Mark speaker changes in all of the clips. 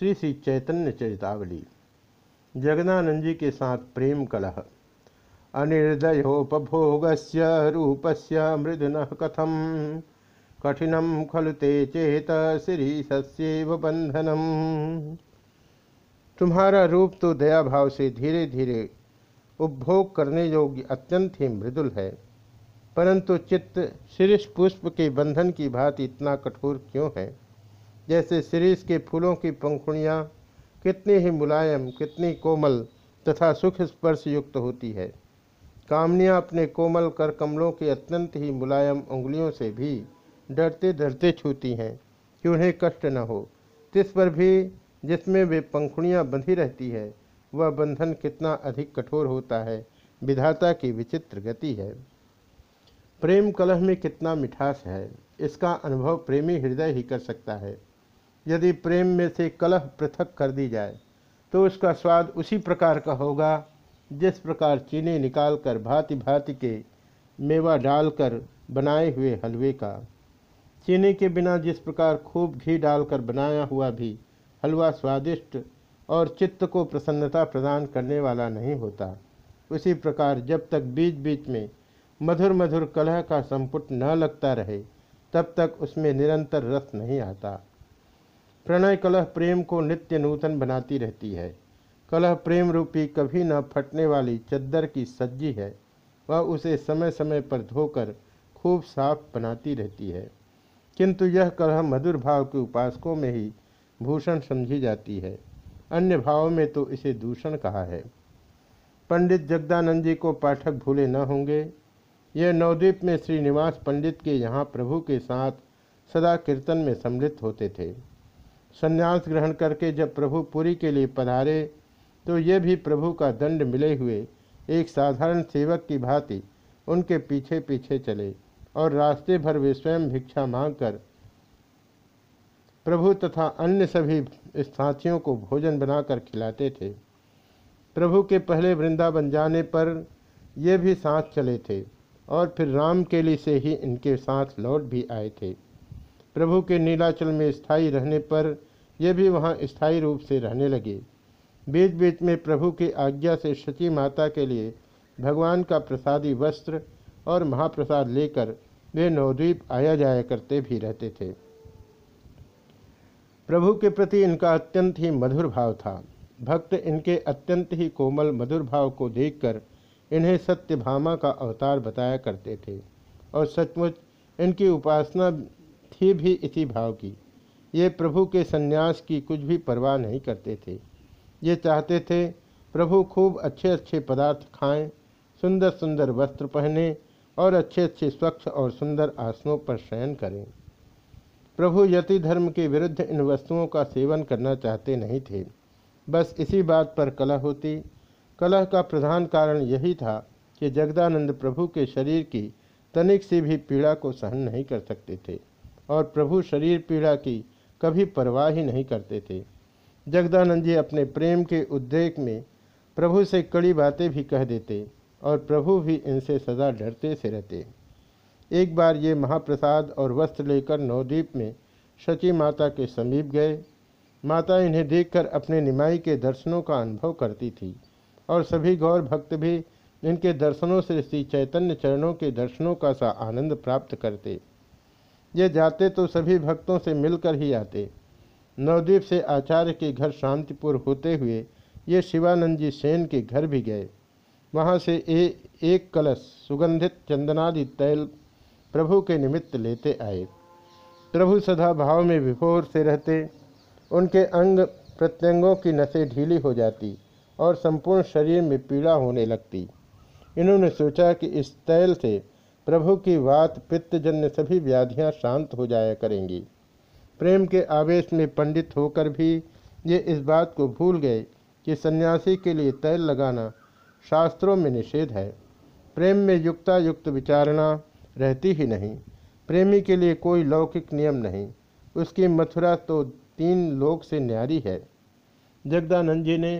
Speaker 1: श्री श्री चैतन्य चरितावली। जगदानंद जी के साथ प्रेम कलह। अनिर्दयोपभोग रूपस्य मृदुन कथम। कठिनम खलु ते चेत श्री सस्व बंधनम तुम्हारा रूप तो दया भाव से धीरे धीरे उपभोग करने योग्य अत्यंत ही मृदुल है। परंतु चित्त शीर्ष पुष्प के बंधन की भांति इतना कठोर क्यों है? जैसे शीरीष के फूलों की पंखुड़ियाँ, कितनी ही मुलायम, कितनी कोमल तथा सुख स्पर्श युक्त होती है। कामनियाँ अपने कोमल कर कमलों की अत्यंत ही मुलायम उंगलियों से भी डरते डरते छूती हैं, कि उन्हें कष्ट न हो। तिस पर भी जिसमें वे पंखुड़ियाँ बंधी रहती है, वह बंधन कितना अधिक कठोर होता है, विधाता की विचित्र गति है। प्रेम कलह में कितना मिठास है, इसका अनुभव प्रेमी हृदय ही कर सकता है। यदि प्रेम में से कलह पृथक कर दी जाए तो उसका स्वाद उसी प्रकार का होगा, जिस प्रकार चीनी निकालकर भांति भांति के मेवा डालकर बनाए हुए हलवे का। चीनी के बिना जिस प्रकार खूब घी डालकर बनाया हुआ भी हलवा स्वादिष्ट और चित्त को प्रसन्नता प्रदान करने वाला नहीं होता, उसी प्रकार जब तक बीच बीच में मधुर मधुर कलह का संपुट न लगता रहे, तब तक उसमें निरंतर रस नहीं आता। प्रणय कलह प्रेम को नित्य नूतन बनाती रहती है। कलह प्रेम रूपी कभी न फटने वाली चद्दर की सज्जी है। वह उसे समय समय पर धोकर खूब साफ़ बनाती रहती है। किंतु यह कलह मधुर भाव के उपासकों में ही भूषण समझी जाती है। अन्य भावों में तो इसे दूषण कहा है। पंडित जगदानंद जी को पाठक भूले न होंगे। यह नवद्वीप में श्रीनिवास पंडित के यहाँ प्रभु के साथ सदा कीर्तन में सम्मिलित होते थे। संन्यास ग्रहण करके जब प्रभु पुरी के लिए पधारे तो ये भी प्रभु का दंड मिले हुए एक साधारण सेवक की भांति उनके पीछे पीछे चले और रास्ते भर वे स्वयं भिक्षा मांगकर प्रभु तथा अन्य सभी साथियों को भोजन बनाकर खिलाते थे। प्रभु के पहले वृंदावन जाने पर ये भी साथ चले थे और फिर राम केली से ही इनके साथ लौट भी आए थे। प्रभु के नीलाचल में स्थायी रहने पर ये भी वहाँ स्थायी रूप से रहने लगे। बीच बीच में प्रभु की आज्ञा से शची माता के लिए भगवान का प्रसादी वस्त्र और महाप्रसाद लेकर वे नवद्वीप आया जाया करते भी रहते थे। प्रभु के प्रति इनका अत्यंत ही मधुर भाव था। भक्त इनके अत्यंत ही कोमल मधुर भाव को देखकर इन्हें सत्यभामा का अवतार बताया करते थे और सचमुच इनकी उपासना थी भी इसी भाव की। ये प्रभु के सन्यास की कुछ भी परवाह नहीं करते थे। ये चाहते थे प्रभु खूब अच्छे अच्छे पदार्थ खाएँ, सुंदर सुंदर वस्त्र पहने और अच्छे अच्छे स्वच्छ और सुंदर आसनों पर शयन करें। प्रभु यति धर्म के विरुद्ध इन वस्तुओं का सेवन करना चाहते नहीं थे। बस इसी बात पर कला होती। कलह का प्रधान कारण यही था कि जगदानंद प्रभु के शरीर की तनिक से भी पीड़ा को सहन नहीं कर सकते थे। और प्रभु शरीर पीड़ा की कभी परवाह ही नहीं करते थे। जगदानंद जी अपने प्रेम के उद्रेक में प्रभु से कड़ी बातें भी कह देते और प्रभु भी इनसे सदा डरते से रहते। एक बार ये महाप्रसाद और वस्त्र लेकर नवद्वीप में शची माता के समीप गए। माता इन्हें देखकर अपने निमाई के दर्शनों का अनुभव करती थी और सभी गौर भक्त भी इनके दर्शनों से श्री चैतन्य चरणों के दर्शनों का सा आनंद प्राप्त करते। ये जाते तो सभी भक्तों से मिलकर ही आते। नवद्वीप से आचार्य के घर शांतिपुर होते हुए ये शिवानंद जी सेन के घर भी गए। वहाँ से ए, एक कलश सुगंधित चंदनादि तैल प्रभु के निमित्त लेते आए। प्रभु सदा भाव में विभोर से रहते उनके अंग प्रत्यंगों की नसें ढीली हो जाती और संपूर्ण शरीर में पीड़ा होने लगती। इन्होंने सोचा कि इस तैल से प्रभु की वात पित्तजन्य सभी व्याधियाँ शांत हो जाया करेंगी। प्रेम के आवेश में पंडित होकर भी ये इस बात को भूल गए कि सन्यासी के लिए तैल लगाना शास्त्रों में निषेध है। प्रेम में युक्ता युक्त विचारणा रहती ही नहीं। प्रेमी के लिए कोई लौकिक नियम नहीं। उसकी मथुरा तो तीन लोक से न्यारी है। जगदानंद जी ने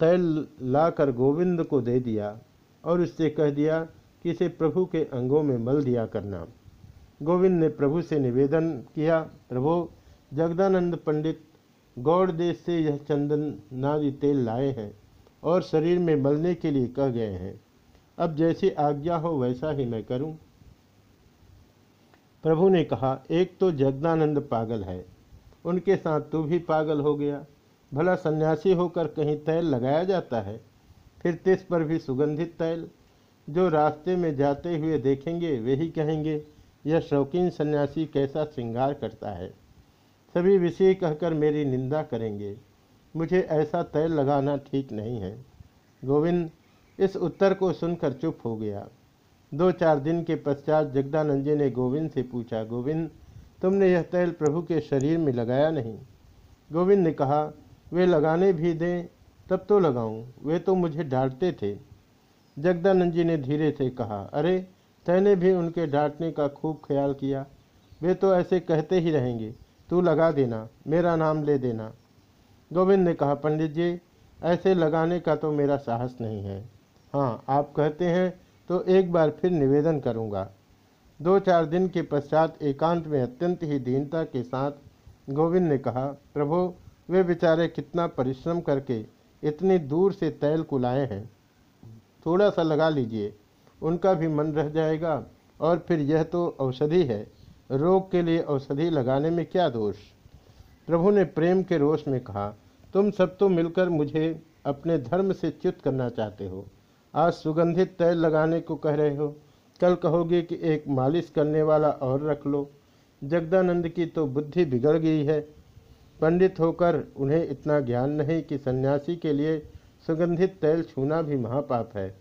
Speaker 1: तैल लाकर गोविंद को दे दिया और उससे कह दिया कि इसे प्रभु के अंगों में मल दिया करना। गोविंद ने प्रभु से निवेदन किया, प्रभु, जगदानंद पंडित, गौड़ देश से यह चंदन नादि तेल लाए हैं और शरीर में मलने के लिए कह गए हैं। अब जैसी आज्ञा हो वैसा ही मैं करूँ। प्रभु ने कहा, एक तो जगदानंद पागल है। उनके साथ तू भी पागल हो गया। भला सन्यासी होकर कहीं तैल लगाया जाता है? फिर तिस पर भी सुगंधित तैल। जो रास्ते में जाते हुए देखेंगे वही कहेंगे, यह शौकीन सन्यासी कैसा श्रृंगार करता है? सभी विषय कहकर मेरी निंदा करेंगे। मुझे ऐसा तैल लगाना ठीक नहीं है। गोविंद इस उत्तर को सुनकर चुप हो गया। दो चार दिन के पश्चात जगदानंद जी ने गोविंद से पूछा, गोविंद, तुमने यह तैल प्रभु के शरीर में लगाया नहीं? गोविंद ने कहा, वे लगाने भी दें, तब तो लगाऊँ। वे तो मुझे डांटते थे। जगदानंद जी ने धीरे से कहा, अरे, तैने भी उनके डांटने का खूब ख्याल किया। वे तो ऐसे कहते ही रहेंगे, तू लगा देना, मेरा नाम ले देना। गोविंद ने कहा, पंडित जी, ऐसे लगाने का तो मेरा साहस नहीं है। हाँ आप कहते हैं तो एक बार फिर निवेदन करूँगा। दो चार दिन के पश्चात एकांत में अत्यंत ही दीनता के साथ गोविंद ने कहा, प्रभु, वे बेचारे कितना परिश्रम करके इतनी दूर से तैल को लाए हैं। थोड़ा सा लगा लीजिए। उनका भी मन रह जाएगा। और फिर यह तो औषधि है। रोग के लिए औषधि लगाने में क्या दोष? प्रभु ने प्रेम के रोष में कहा, तुम सब तो मिलकर मुझे अपने धर्म से च्युत करना चाहते हो। आज सुगंधित तैल लगाने को कह रहे हो। कल कहोगे कि एक मालिश करने वाला और रख लो। जगदानंद की तो बुद्धि बिगड़ गई है। पंडित होकर उन्हें इतना ज्ञान नहीं कि सन्यासी के लिए सुगंधित तैल छूना भी महापाप है।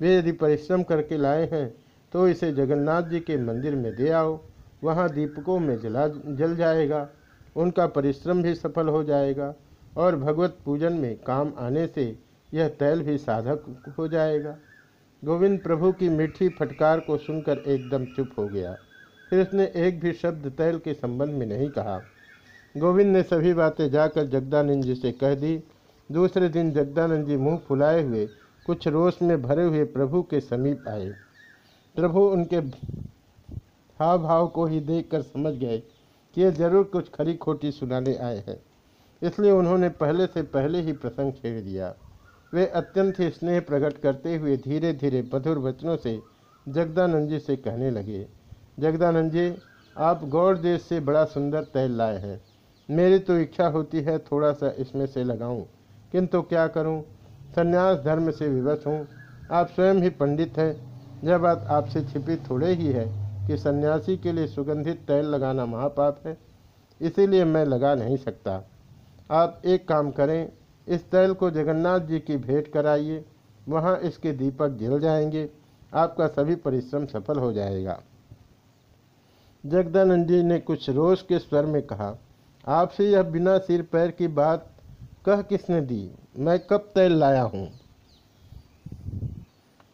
Speaker 1: वे यदि परिश्रम करके लाए हैं तो इसे जगन्नाथ जी के मंदिर में दे आओ। वहाँ दीपकों में जला, जल जाएगा। उनका परिश्रम भी सफल हो जाएगा और भगवत पूजन में काम आने से यह तैल भी साधक हो जाएगा। गोविंद प्रभु की मीठी फटकार को सुनकर एकदम चुप हो गया। फिर उसने एक भी शब्द तैल के संबंध में नहीं कहा। गोविंद ने सभी बातें जाकर जगदानंद जी से कह दी दूसरे दिन जगदानंद जी मुँह फुलाए हुए, कुछ रोष में भरे हुए प्रभु के समीप आए। प्रभु उनके हाव भाव को ही देखकर समझ गए कि ये ज़रूर कुछ खरी खोटी सुनाने आए हैं। इसलिए उन्होंने पहले से पहले ही प्रसंग छेड़ दिया। वे अत्यंत ही स्नेह प्रकट करते हुए धीरे धीरे मधुर वचनों से जगदानंद जी से कहने लगे, जगदानंद जी, आप गौर देश से बड़ा सुंदर तैल लाए हैं। मेरी तो इच्छा होती है थोड़ा सा इसमें से लगाऊँ। किंतु क्या करूँ? संन्यास धर्म से विवश हूँ। आप स्वयं ही पंडित हैं। यह बात आपसे छिपी थोड़े ही है कि सन्यासी के लिए सुगंधित तैल लगाना महापाप है। इसीलिए मैं लगा नहीं सकता। आप एक काम करें, इस तैल को जगन्नाथ जी की भेंट कराइए। वहाँ इसके दीपक जल जाएँगे। आपका सभी परिश्रम सफल हो जाएगा। जगदानंद जी ने कुछ रोष के स्वर में कहा, आपसे यह बिना सिर पैर की बात कह किसने दी? मैं कब तैल लाया हूँ?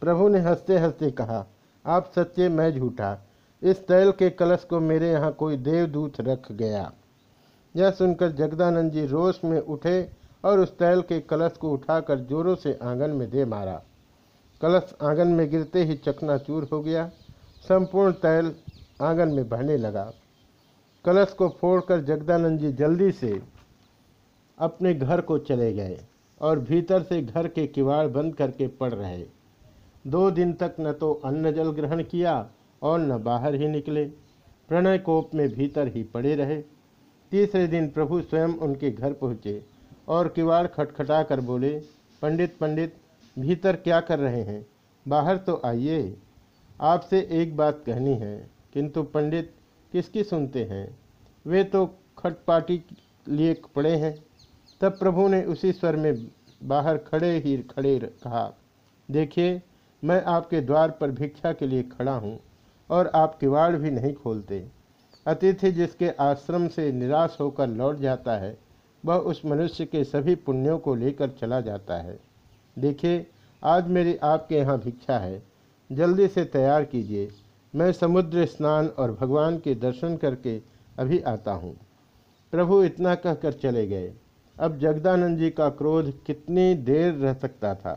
Speaker 1: प्रभु ने हँसते हँसते कहा, आप सच्चे मैं झूठा। इस तैल के कलश को मेरे यहाँ कोई देवदूत रख गया। यह सुनकर जगदानंद जी रोष में उठे और उस तैल के कलश को उठाकर जोरों से आँगन में दे मारा। कलश आँगन में गिरते ही चकनाचूर हो गया। संपूर्ण तैल आँगन में बहने लगा। कलश को फोड़कर जगदानंद जी जल्दी से अपने घर को चले गए और भीतर से घर के किवाड़ बंद करके पड़ रहे। दो दिन तक न तो अन्न जल ग्रहण किया और न बाहर ही निकले। प्रणय कोप में भीतर ही पड़े रहे। तीसरे दिन प्रभु स्वयं उनके घर पहुँचे और किवाड़ खटखटा कर बोले, पंडित पंडित, भीतर क्या कर रहे हैं? बाहर तो आइए। आपसे एक बात कहनी है, किंतु पंडित किसकी सुनते हैं? वे तो खटपाटी लिए पड़े हैं। तब प्रभु ने उसी स्वर में बाहर खड़े ही खड़े कहा, देखिए, मैं आपके द्वार पर भिक्षा के लिए खड़ा हूँ और आप किवाड़ भी नहीं खोलते। अतिथि जिसके आश्रम से निराश होकर लौट जाता है, वह उस मनुष्य के सभी पुण्यों को लेकर चला जाता है। देखिए, आज मेरी आपके यहाँ भिक्षा है। जल्दी से तैयार कीजिए। मैं समुद्र स्नान और भगवान के दर्शन करके अभी आता हूँ। प्रभु इतना कहकर चले गए। अब जगदानंद जी का क्रोध कितनी देर रह सकता था?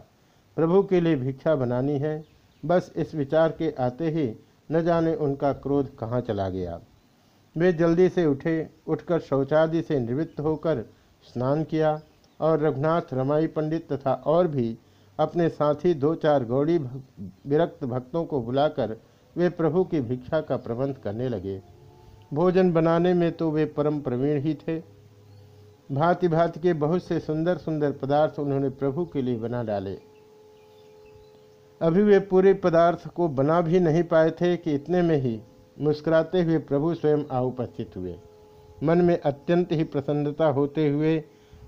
Speaker 1: प्रभु के लिए भिक्षा बनानी है। बस इस विचार के आते ही न जाने उनका क्रोध कहाँ चला गया। वे जल्दी से उठे, उठकर शौचादि से निवृत्त होकर स्नान किया और रघुनाथ, रमाई पंडित तथा और भी अपने साथी दो चार गौड़ी विरक्त भक्तों को बुलाकर वे प्रभु की भिक्षा का प्रबंध करने लगे। भोजन बनाने में तो वे परम प्रवीण ही थे। भांति भांति के बहुत से सुंदर सुंदर पदार्थ उन्होंने प्रभु के लिए बना डाले। अभी वे पूरे पदार्थ को बना भी नहीं पाए थे कि इतने में ही मुस्कुराते हुए प्रभु स्वयं आ उपस्थित हुए। मन में अत्यंत ही प्रसन्नता होते हुए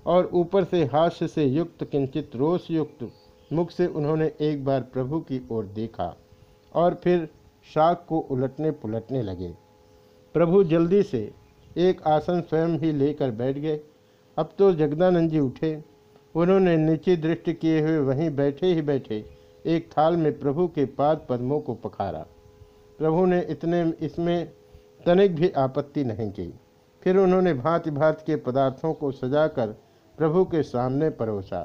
Speaker 1: और ऊपर से हास्य से युक्त, किंचित रोष युक्त मुख से उन्होंने एक बार प्रभु की ओर देखा और फिर शाख को उलटने पुलटने लगे। प्रभु जल्दी से एक आसन स्वयं ही लेकर बैठ गए अब तो जगदानंद जी उठे। उन्होंने नीचे दृष्टि किए हुए वहीं बैठे ही बैठे एक थाल में प्रभु के पाद पद्मों को पखारा। प्रभु ने इतने इसमें तनिक भी आपत्ति नहीं की। फिर उन्होंने भांति भांति के पदार्थों को सजाकर प्रभु के सामने परोसा।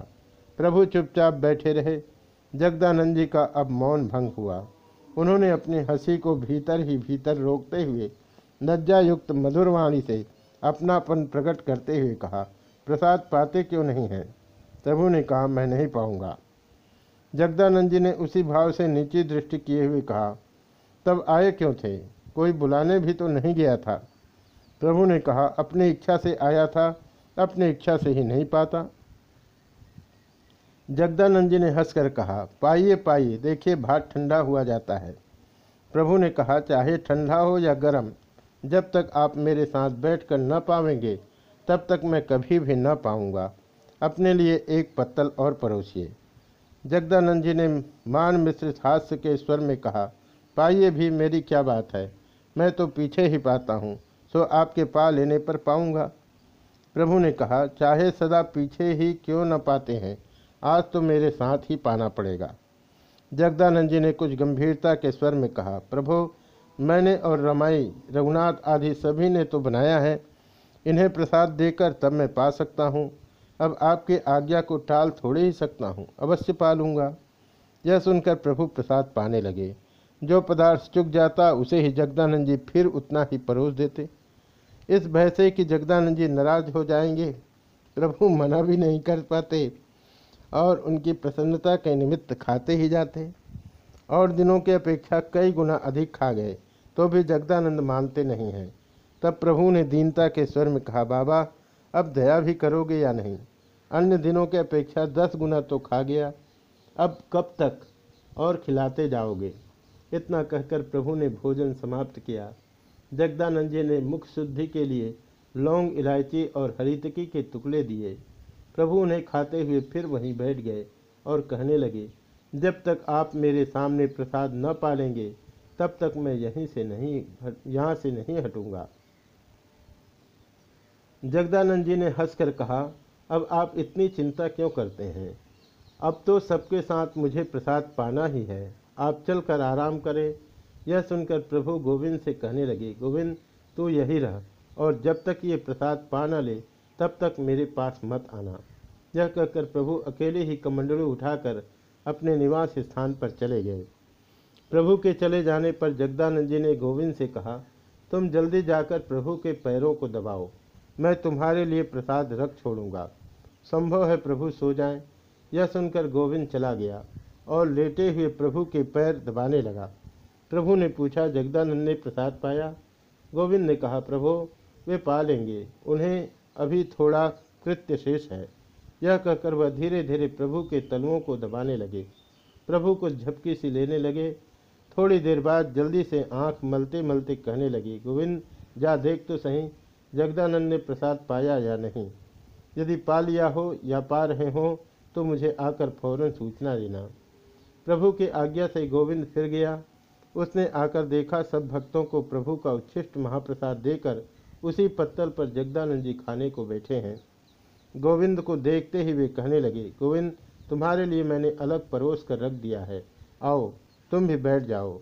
Speaker 1: प्रभु चुपचाप बैठे रहे। जगदानंद जी का अब मौन भंग हुआ। उन्होंने अपनी हँसी को भीतर ही भीतर रोकते हुए, लज्जायुक्त मधुरवाणी से अपनापन प्रकट करते हुए कहा प्रसाद पाते क्यों नहीं हैं? प्रभु ने कहा, मैं नहीं पाऊँगा। जगदानंद जी ने उसी भाव से नीचे दृष्टि किए हुए कहा, तब आए क्यों थे? कोई बुलाने भी तो नहीं गया था। प्रभु ने कहा, अपनी इच्छा से आया था, अपनी इच्छा से ही नहीं पाता। जगदानंद जी ने हंसकर कहा, पाइए पाइए, देखिए, भात ठंडा हुआ जाता है। प्रभु ने कहा, चाहे ठंडा हो या गर्म, जब तक आप मेरे साथ बैठकर न पावेंगे तब तक मैं कभी भी न पाऊँगा। अपने लिए एक पत्तल और परोसिए। जगदानंद जी ने मान मिश्रित हास्य के स्वर में कहा, पाइए भी, मेरी क्या बात है? मैं तो पीछे ही पाता हूँ, सो आपके पा लेने पर पाऊँगा। प्रभु ने कहा, चाहे सदा पीछे ही क्यों न पाते हैं, आज तो मेरे साथ ही पाना पड़ेगा। जगदानंद जी ने कुछ गंभीरता के स्वर में कहा, प्रभु, मैंने और रमाई, रघुनाथ आदि सभी ने तो बनाया है इन्हें प्रसाद देकर तब मैं पा सकता हूँ। अब आपके आज्ञा को टाल थोड़े ही सकता हूँ। अवश्य पालूँगा यह सुनकर प्रभु प्रसाद पाने लगे। जो पदार्थ चुक जाता, उसे ही जगदानंद जी फिर उतना ही परोस देते। इस भय से कि जगदानंद जी नाराज़ हो जाएँगे, प्रभु मना भी नहीं कर पाते और उनकी प्रसन्नता के निमित्त खाते ही जाते। और दिनों की अपेक्षा कई गुना अधिक खा गए तो भी जगदानंद मानते नहीं हैं। तब प्रभु ने दीनता के स्वर में कहा, बाबा, अब दया भी करोगे या नहीं? अन्य दिनों के अपेक्षा दस गुना तो खा गया। अब कब तक और खिलाते जाओगे? इतना कहकर प्रभु ने भोजन समाप्त किया। जगदानंद जी ने मुख शुद्धि के लिए लौंग, इलायची और हरितकी के टुकड़े दिए। प्रभु उन्हें खाते हुए फिर वहीं बैठ गए और कहने लगे, जब तक आप मेरे सामने प्रसाद न पालेंगे, तब तक मैं यहीं से नहीं, यहाँ से नहीं हटूँगा। जगदानंद जी ने हंसकर कहा, अब आप इतनी चिंता क्यों करते हैं? अब तो सबके साथ मुझे प्रसाद पाना ही है। आप चलकर आराम करें। यह सुनकर प्रभु गोविंद से कहने लगे, गोविंद, तू यही रह और जब तक ये प्रसाद पा न ले, तब तक मेरे पास मत आना। यह कहकर प्रभु अकेले ही कमंडलू उठाकर अपने निवास स्थान पर चले गए। प्रभु के चले जाने पर जगदानंद जी ने गोविंद से कहा, तुम जल्दी जाकर प्रभु के पैरों को दबाओ। मैं तुम्हारे लिए प्रसाद रख छोड़ूँगा। संभव है प्रभु सो जाएँ। यह सुनकर गोविंद चला गया और लेटे हुए प्रभु के पैर दबाने लगा। प्रभु ने पूछा, जगदानंद ने प्रसाद पाया? गोविंद ने कहा, प्रभु, वे पा लेंगे। उन्हें अभी थोड़ा कृत्य शेष है। यह कहकर वह धीरे धीरे प्रभु के तलुओं को दबाने लगे। प्रभु को झपकी सी लेने लगे। थोड़ी देर बाद जल्दी से आँख मलते मलते कहने लगी, गोविंद, जा देख तो सही। जगदानंद ने प्रसाद पाया या नहीं? यदि पा लिया हो या पा रहे हो तो मुझे आकर फ़ौरन सूचना देना। प्रभु की आज्ञा से गोविंद फिर गया। उसने आकर देखा सब भक्तों को प्रभु का उच्छिष्ट महाप्रसाद देकर उसी पत्तल पर जगदानंद जी खाने को बैठे हैं। गोविंद को देखते ही वे कहने लगे, गोविंद, तुम्हारे लिए मैंने अलग परोस कर रख दिया है। आओ, तुम भी बैठ जाओ।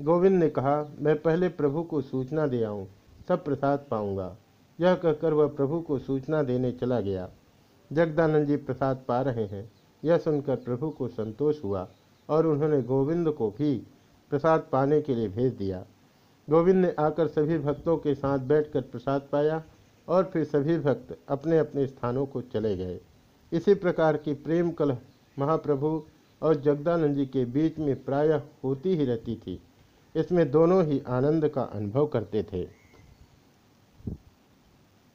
Speaker 1: गोविंद ने कहा, मैं पहले प्रभु को सूचना दे आऊँ तब प्रसाद पाऊँगा। यह कहकर वह प्रभु को सूचना देने चला गया। जगदानंद जी प्रसाद पा रहे हैं। यह सुनकर प्रभु को संतोष हुआ और उन्होंने गोविंद को भी प्रसाद पाने के लिए भेज दिया। गोविंद ने आकर सभी भक्तों के साथ बैठकर प्रसाद पाया और फिर सभी भक्त अपने अपने स्थानों को चले गए। इसी प्रकार की प्रेम कलह महाप्रभु और जगदानंद जी के बीच में प्रायः होती ही रहती थी। इसमें दोनों ही आनंद का अनुभव करते थे।